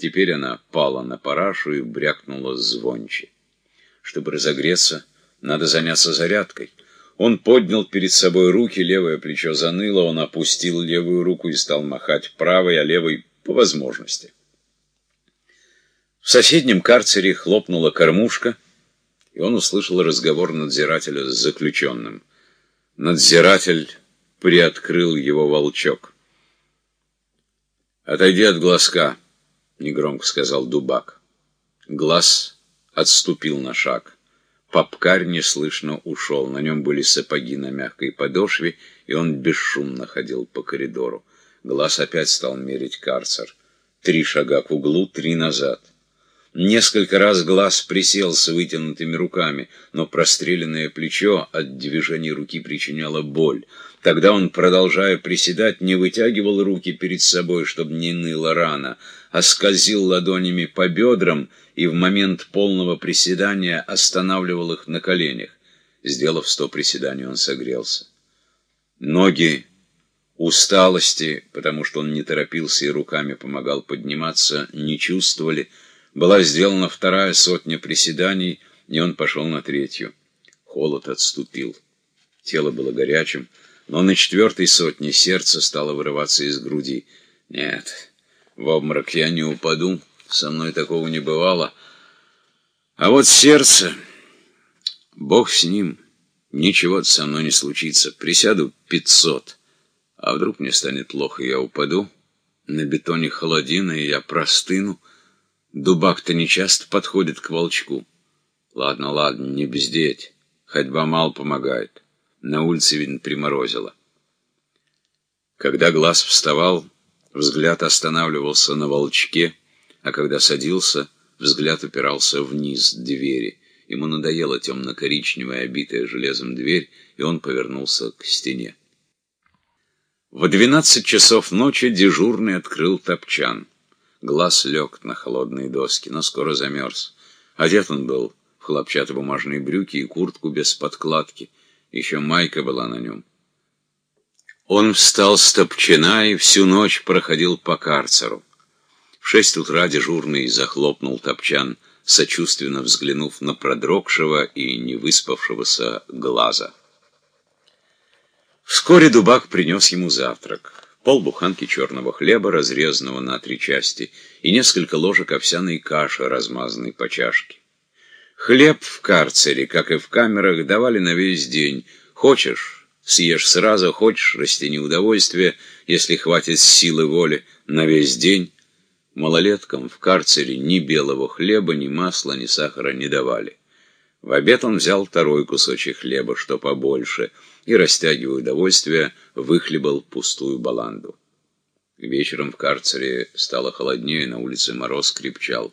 Теперь она пала на парашу и брякнула звонче. Чтобы разогреться, надо заняться зарядкой. Он поднял перед собой руки, левое плечо заныло, он опустил левую руку и стал махать правой, а левой по возможности. В соседнем карцере хлопнула кормушка, и он услышал разговор надзирателя с заключенным. Надзиратель приоткрыл его волчок. «Отойди от глазка», — негромко сказал Дубак. Глаз отступил на шаг. Попкарь неслышно ушел. На нем были сапоги на мягкой подошве, и он бесшумно ходил по коридору. Глаз опять стал мерить карцер. Три шага к углу, три назад. Несколько раз глаз присел с вытянутыми руками, но простреленное плечо от движения руки причиняло боль. Тогда он, продолжая приседать, не вытягивал руки перед собой, чтобы не ныла рана, а скользил ладонями по бедрам и в момент полного приседания останавливал их на коленях. Сделав сто приседаний, он согрелся. Ноги усталости, потому что он не торопился и руками помогал подниматься, не чувствовали. Была сделана вторая сотня приседаний, и он пошел на третью. Холод отступил. Тело было горячим, но на четвертой сотне сердце стало вырываться из груди. Нет, в обморок я не упаду, со мной такого не бывало. А вот сердце, Бог с ним, ничего со мной не случится. Присяду пятьсот, а вдруг мне станет плохо, я упаду. На бетоне холодина, и я простыну. Дубак-то не часто подходит к волчку. Ладно, ладно, не бездеть. Ходьба мало помогает. На улице, видно, приморозило. Когда глаз вставал, взгляд останавливался на волчке, а когда садился, взгляд упирался вниз двери. Ему надоела темно-коричневая, обитая железом дверь, и он повернулся к стене. В двенадцать часов ночи дежурный открыл топчан. Глаз лег на холодные доски, но скоро замерз. Одет он был в хлопчатобумажные брюки и куртку без подкладки — еще майка была на нем. Он встал с топчина и всю ночь проходил по карцеру. В шесть утра дежурный захлопнул топчан, сочувственно взглянув на продрогшего и невыспавшегося глаза. Вскоре Дубак принес ему завтрак. Полбуханки черного хлеба, разрезанного на три части, и несколько ложек овсяной каши, размазанной по чашке. Хлеб в карцере, как и в камерах, давали на весь день. Хочешь — съешь сразу, хочешь — растяни удовольствие, если хватит силы воли, на весь день. Малолеткам в карцере ни белого хлеба, ни масла, ни сахара не давали. В обед он взял второй кусочек хлеба, что побольше, и, растягивая удовольствие, выхлебал пустую баланду. Вечером в карцере стало холоднее, на улице мороз крепчал.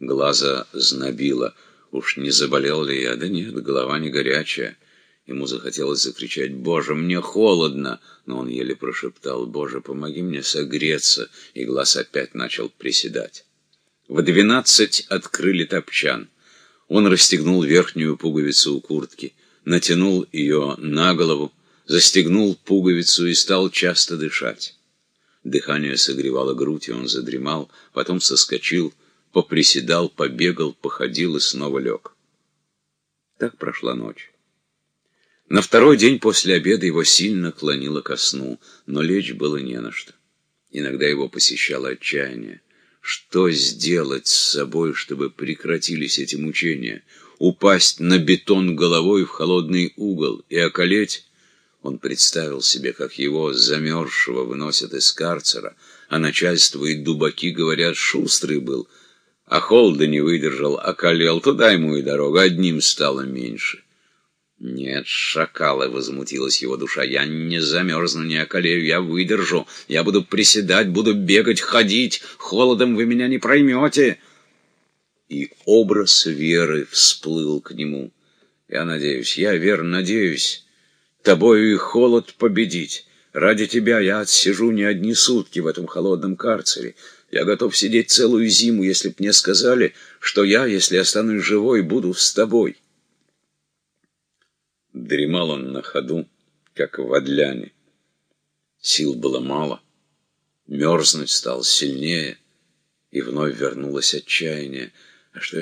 Глаза знобило — Уж не заболел ли я? Да нет, голова не горячая. Ему захотелось закричать «Боже, мне холодно!» Но он еле прошептал «Боже, помоги мне согреться!» И глаз опять начал приседать. В двенадцать открыли топчан. Он расстегнул верхнюю пуговицу у куртки, натянул ее на голову, застегнул пуговицу и стал часто дышать. Дыхание согревало грудь, и он задремал, потом соскочил, поприседал, побегал, походил и снова лег. Так прошла ночь. На второй день после обеда его сильно клонило ко сну, но лечь было не на что. Иногда его посещало отчаяние. Что сделать с собой, чтобы прекратились эти мучения? Упасть на бетон головой в холодный угол и околеть? Он представил себе, как его замерзшего выносят из карцера, а начальство и дубаки говорят, шустрый был — а холода не выдержал, околел, туда ему и дорога, одним стало меньше. «Нет, шакалы!» — возмутилась его душа. «Я не замерзну, не околею, я выдержу. Я буду приседать, буду бегать, ходить. Холодом вы меня не проймете!» И образ веры всплыл к нему. «Я надеюсь, я верно надеюсь, тобою и холод победить. Ради тебя я отсижу не одни сутки в этом холодном карцере. Я готов сидеть целую зиму, если б мне сказали, что я, если останусь живой, буду с тобой. Дремал он на ходу, как в Сил было мало. Мерзнуть стал сильнее, И вновь вернулось отчаяние. А что